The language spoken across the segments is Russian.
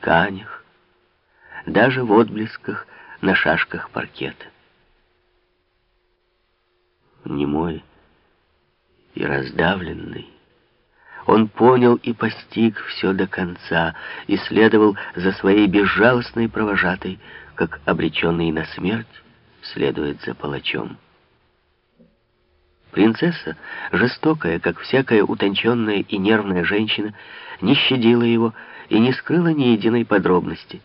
тканях, даже в отблесках на шашках паркета. Немой и раздавленный, он понял и постиг все до конца и следовал за своей безжалостной провожатой, как обреченный на смерть следует за палачом. Принцесса, жестокая, как всякая утонченная и нервная женщина, не щадила его и не скрыла ни единой подробности.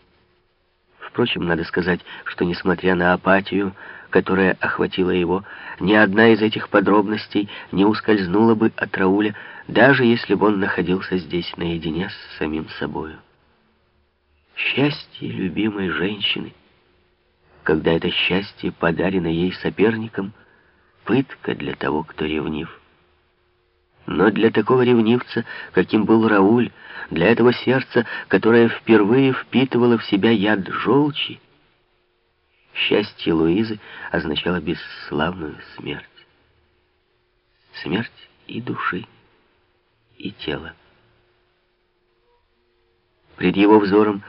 Впрочем, надо сказать, что, несмотря на апатию, которая охватила его, ни одна из этих подробностей не ускользнула бы от Рауля, даже если бы он находился здесь наедине с самим собою. Счастье любимой женщины, когда это счастье подарено ей соперником, пытка для того, кто ревнив. Но для такого ревнивца, каким был Рауль, для этого сердца, которое впервые впитывало в себя яд желчи, счастье Луизы означало бесславную смерть. Смерть и души, и тела. Пред его взором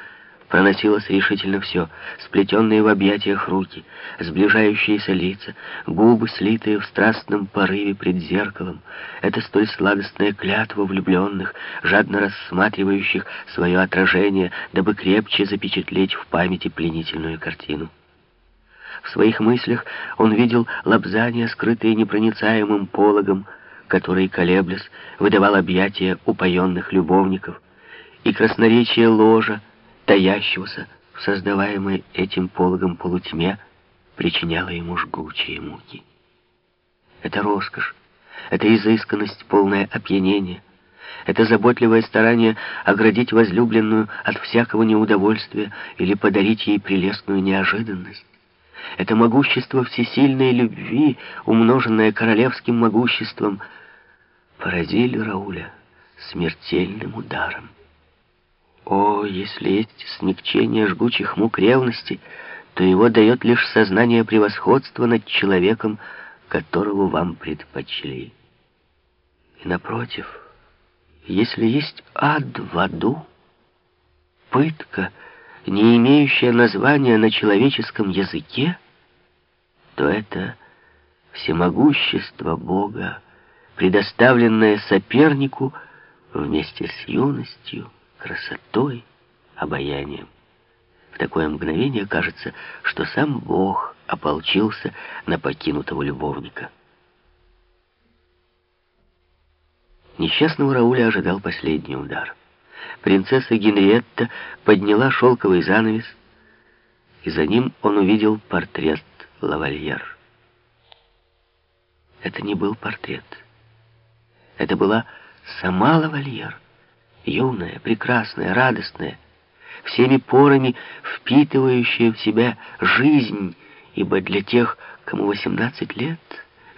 Проносилось решительно все. Сплетенные в объятиях руки, сближающиеся лица, губы, слитые в страстном порыве пред зеркалом. Это столь сладостная клятва влюбленных, жадно рассматривающих свое отражение, дабы крепче запечатлеть в памяти пленительную картину. В своих мыслях он видел лобзания, скрытые непроницаемым пологом, который, колеблясь, выдавал объятия упоенных любовников, и красноречие ложа, таящегося в создаваемой этим пологом полутьме, причиняла ему жгучие муки. Это роскошь, это изысканность, полное опьянение, это заботливое старание оградить возлюбленную от всякого неудовольствия или подарить ей прелестную неожиданность. Это могущество всесильной любви, умноженное королевским могуществом, поразили Рауля смертельным ударом. О, если есть смягчение жгучих мук ревности, то его дает лишь сознание превосходства над человеком, которого вам предпочли. И напротив, если есть ад в аду, пытка, не имеющая названия на человеческом языке, то это всемогущество Бога, предоставленное сопернику вместе с юностью, красотой, обаянием. В такое мгновение кажется, что сам Бог ополчился на покинутого любовника. Несчастного Рауля ожидал последний удар. Принцесса Генриетта подняла шелковый занавес, и за ним он увидел портрет лавальер. Это не был портрет. Это была сама лавальер юная, прекрасная, радостная, всеми порами впитывающая в себя жизнь, ибо для тех, кому 18 лет,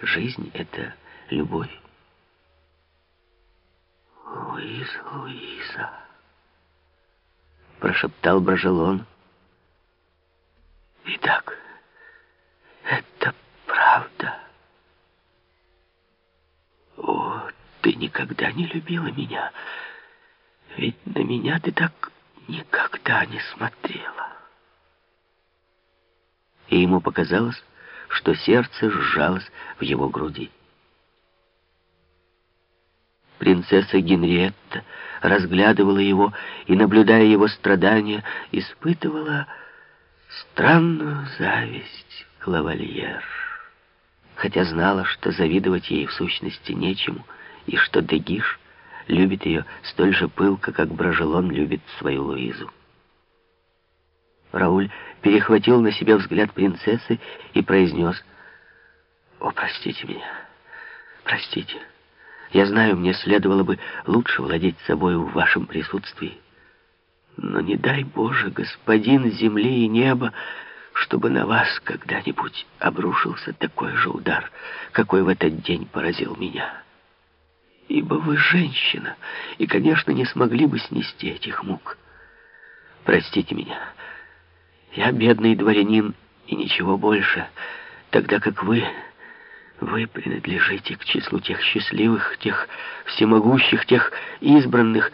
жизнь — это любовь. «Луиза, Луиза!» — прошептал Брожелон. «Итак, это правда. О, ты никогда не любила меня!» Ведь на меня ты так никогда не смотрела. И ему показалось, что сердце сжалось в его груди. Принцесса Генриетта разглядывала его и, наблюдая его страдания, испытывала странную зависть к лавальер, хотя знала, что завидовать ей в сущности нечему, и что Дегиш — любит ее столь же пылко, как Брожелон любит свою Луизу. Рауль перехватил на себя взгляд принцессы и произнес, «О, простите меня, простите. Я знаю, мне следовало бы лучше владеть собой в вашем присутствии. Но не дай Боже, господин земли и неба, чтобы на вас когда-нибудь обрушился такой же удар, какой в этот день поразил меня» ибо вы женщина, и, конечно, не смогли бы снести этих мук. Простите меня, я бедный дворянин и ничего больше, тогда как вы, вы принадлежите к числу тех счастливых, тех всемогущих, тех избранных,